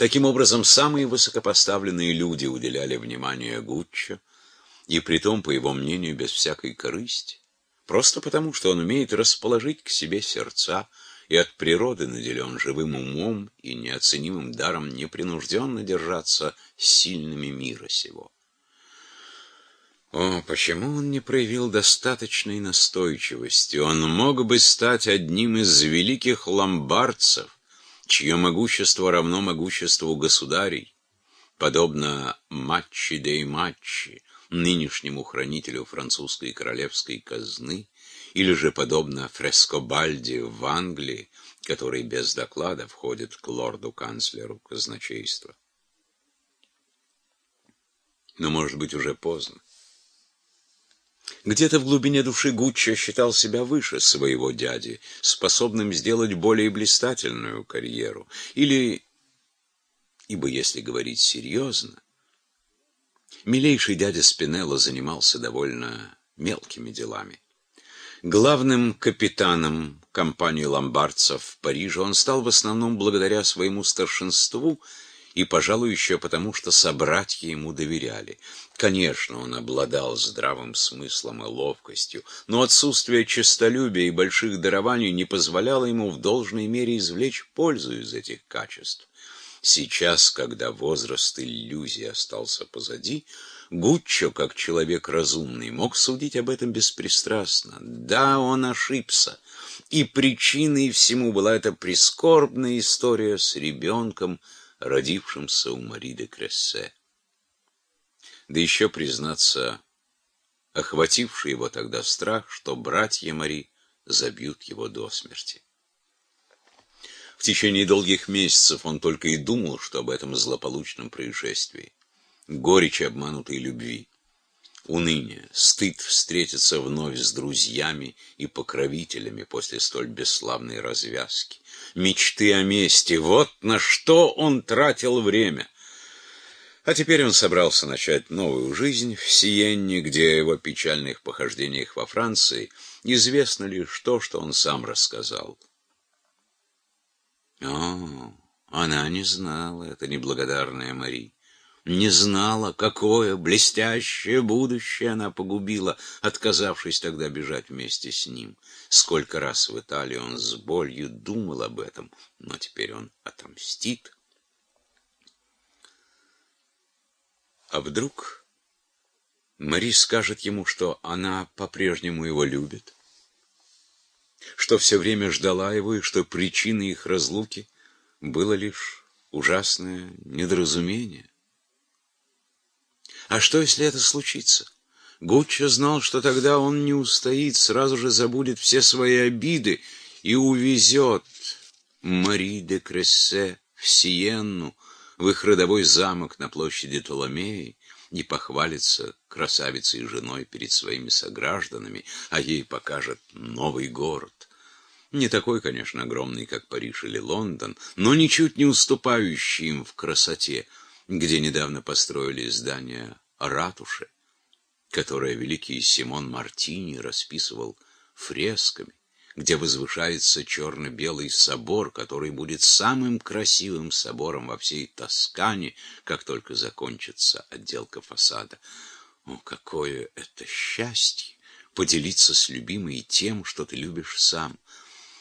Таким образом, самые высокопоставленные люди уделяли внимание Гуччо, и притом, по его мнению, без всякой корысти, просто потому, что он умеет расположить к себе сердца и от природы наделен живым умом и неоценимым даром непринужденно держаться сильными мира сего. О, почему он не проявил достаточной настойчивости? Он мог бы стать одним из великих ломбардцев, чье могущество равно могуществу государей, подобно Матчи де Матчи, нынешнему хранителю французской королевской казны, или же подобно Фрескобальде в Англии, который без доклада входит к лорду-канцлеру казначейства. Но, может быть, уже поздно. Где-то в глубине души Гуччо считал себя выше своего дяди, способным сделать более блистательную карьеру. Или, ибо если говорить серьезно, милейший дядя Спинелло занимался довольно мелкими делами. Главным капитаном компании ломбардцев в Париже он стал в основном благодаря своему старшинству – и, пожалуй, еще потому, что собратья ему доверяли. Конечно, он обладал здравым смыслом и ловкостью, но отсутствие честолюбия и больших дарований не позволяло ему в должной мере извлечь пользу из этих качеств. Сейчас, когда возраст иллюзии остался позади, Гуччо, как человек разумный, мог судить об этом беспристрастно. Да, он ошибся, и причиной всему была эта прискорбная история с ребенком, родившимся у Мари де Крессе. Да еще, признаться, охвативший его тогда страх, что братья Мари забьют его до смерти. В течение долгих месяцев он только и думал, что об этом злополучном происшествии. Горечь обманутой любви, уныние, стыд встретиться вновь с друзьями и покровителями после столь бесславной развязки, мечты о мести. Вот на что он тратил время. А теперь он собрался начать новую жизнь в Сиенне, где о его печальных похождениях во Франции известно лишь то, что он сам рассказал. О, она не знала, это неблагодарная Мари не знала, какое блестящее будущее она погубила, отказавшись тогда бежать вместе с ним. Сколько раз в Италии он с болью думал об этом, но теперь он отомстит. А вдруг Мари скажет ему, что она по-прежнему его любит, что все время ждала его и что причиной их разлуки было лишь ужасное недоразумение. А что, если это случится? Гуччо знал, что тогда он не устоит, сразу же забудет все свои обиды и увезет Мари де Крессе в Сиенну, в их родовой замок на площади Толомеи, и похвалится красавицей и женой перед своими согражданами, а ей покажет новый город. Не такой, конечно, огромный, как Париж или Лондон, но ничуть не уступающий им в красоте — где недавно построили здание ратуши, которое великий Симон Мартини расписывал фресками, где возвышается черно-белый собор, который будет самым красивым собором во всей Тоскане, как только закончится отделка фасада. О, какое это счастье! Поделиться с любимой тем, что ты любишь сам —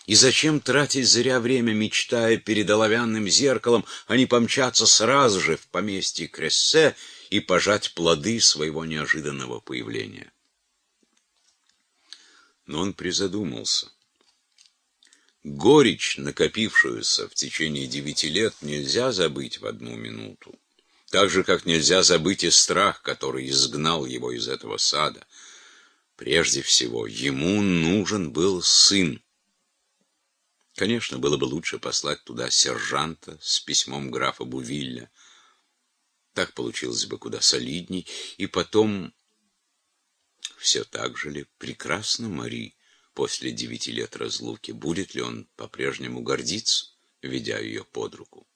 и зачем тратить зря время, мечтая перед оловянным зеркалом, а не помчаться сразу же в поместье Крессе и пожать плоды своего неожиданного появления? Но он призадумался. Горечь, накопившуюся в течение девяти лет, нельзя забыть в одну минуту. Так же, как нельзя забыть и страх, который изгнал его из этого сада. Прежде всего, ему нужен был сын. Конечно, было бы лучше послать туда сержанта с письмом графа Бувилля. Так получилось бы куда солидней. И потом, все так же ли прекрасно Мари после девяти лет разлуки? Будет ли он по-прежнему гордиться, ведя ее под руку?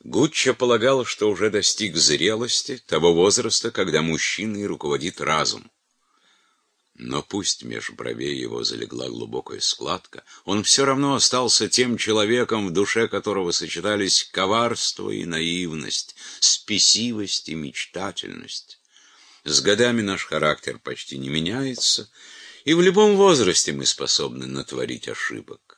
Гуччо полагал, что уже достиг зрелости, того возраста, когда мужчиной руководит разум. Но пусть меж бровей его залегла глубокая складка, он все равно остался тем человеком, в душе которого сочетались коварство и наивность, спесивость и мечтательность. С годами наш характер почти не меняется, и в любом возрасте мы способны натворить ошибок.